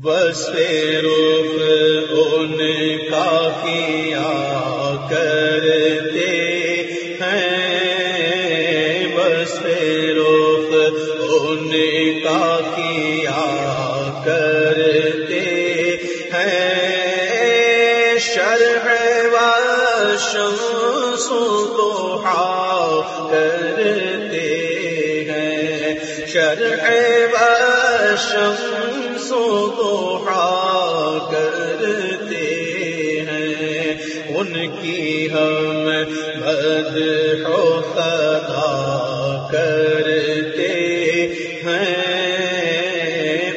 بس روپ ان کا کیا کرتے ہیں؟ بس روپ ان کا کیا کرتے ہیں؟ شرح و شمس و ہاں کرتے ہیں شرح و شمس و کرتے ہیں۔ ان کی ہم بد ہو خدا کرتے ہیں۔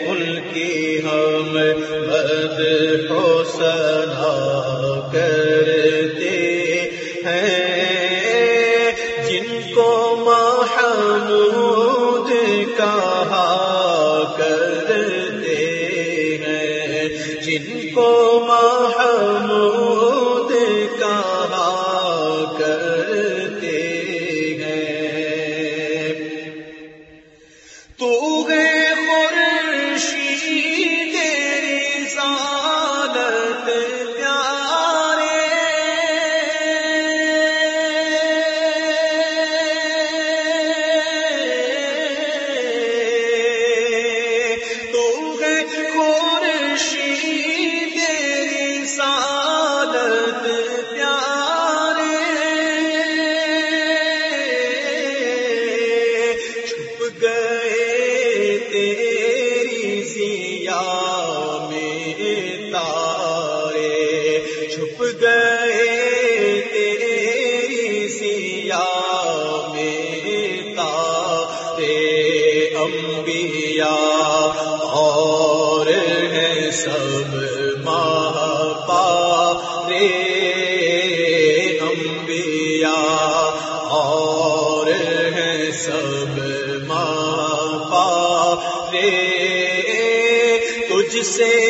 ان کی ہم بد حوصلہ کرتے تو گئے سب ماہ پارے انبیاء اور ہیں سب ماں پارے تجھ سے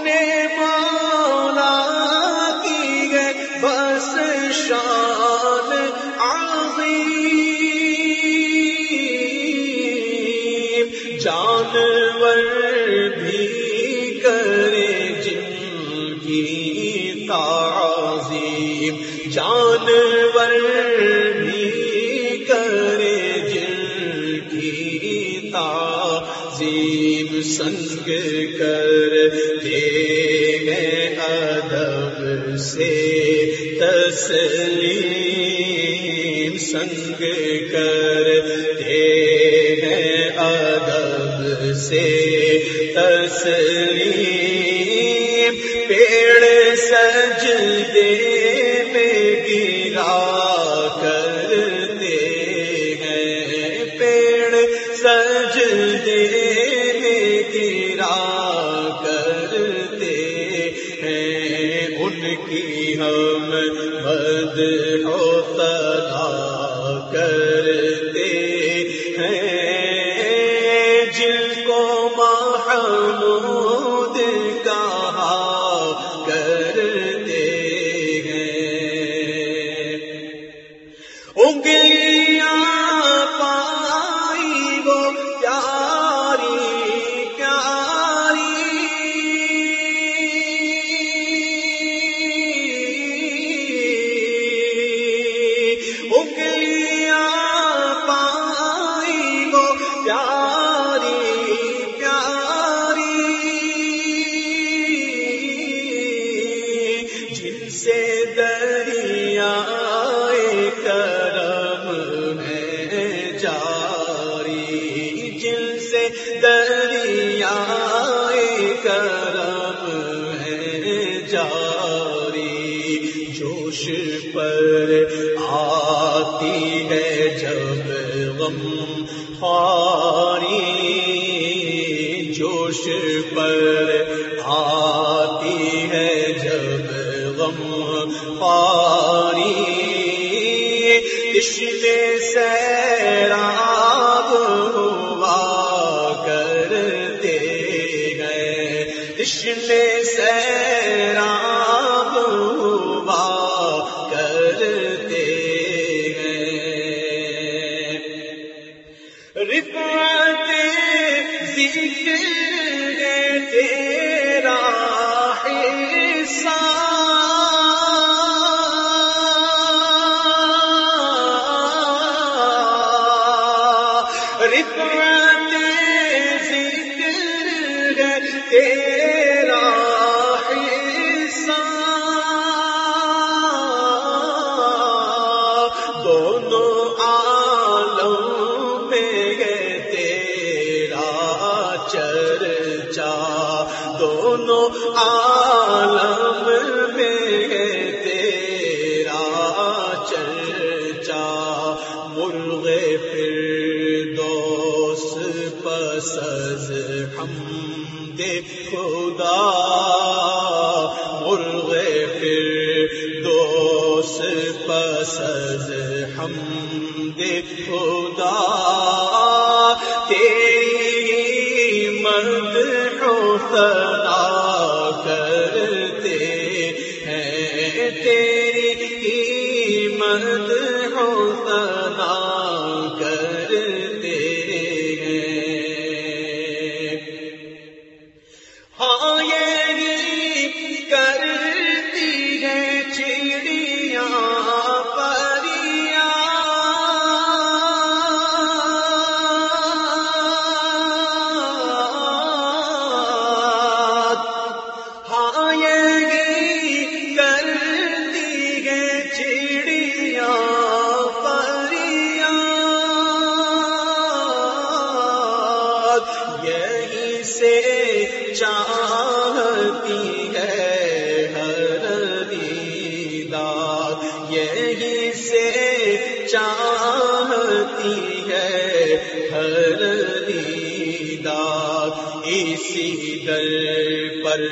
اپنے مولا کی ہے، بس شان عظیم۔ جانور بھی کرے جن کی تعظیم۔ جانور بھی کرے جن کی تعظیم۔ سنگ کر تسلیم سنگ کر دے گئے ادب سے تسلیم پیڑ سجدے میں گرا دریا کرم ہے جاری، جوش پر آتی ہے جب غم خاری جوش پر آتی ہے جب غم پاری کشتے سیراب ہوا ہیں سے دونوں عالم میں تیرا چرچا مرغے پھر دوست پسز ہم دے خدا۔ مرغے پھر دوست پسز ہم دے خدا۔ تیری حسنا کرتے ہیں تیری قیمت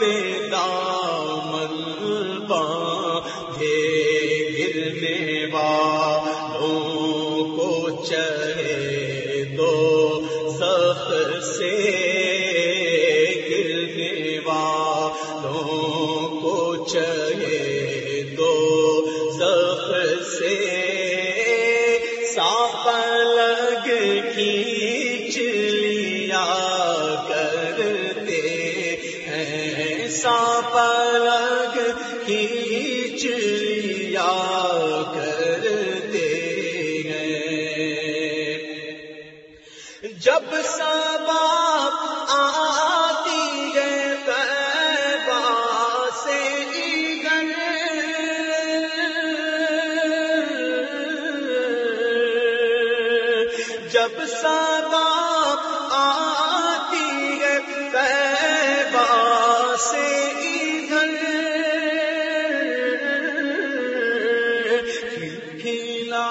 پہ دامن باندھے گرنے والوں کو چل جب سدا آتی ہے پیبا سے ادھر کھلا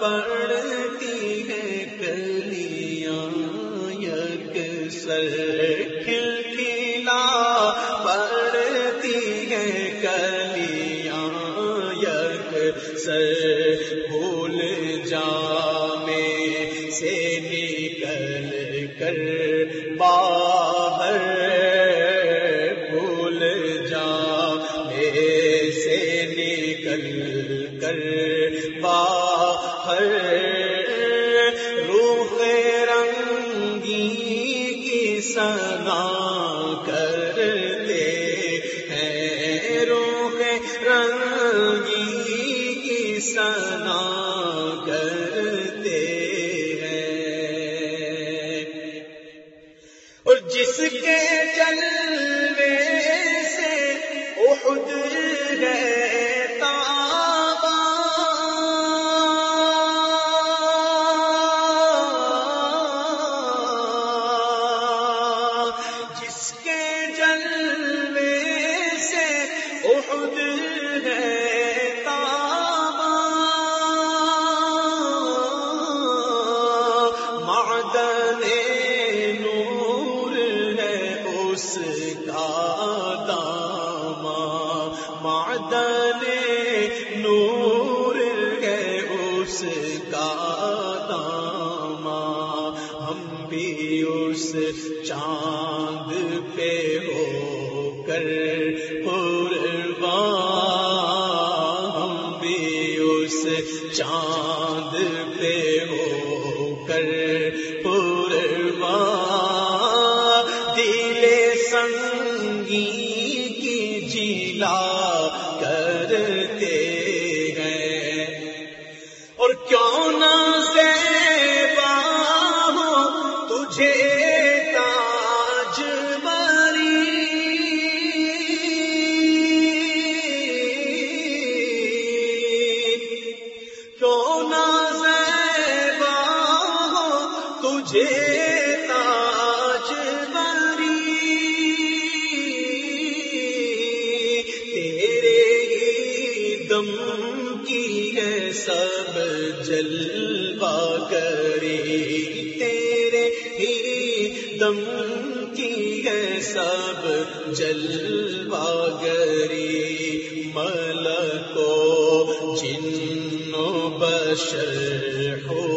پڑتی ہے کلیاں یک سر کھلا پڑتی ہے کلیاں یک سر۔ باہر روح رنگی کی سنا جان سب جلوا کرے، تیرے ہی دم کی ہے سب جلوا گری مل کو جن بشر، ہو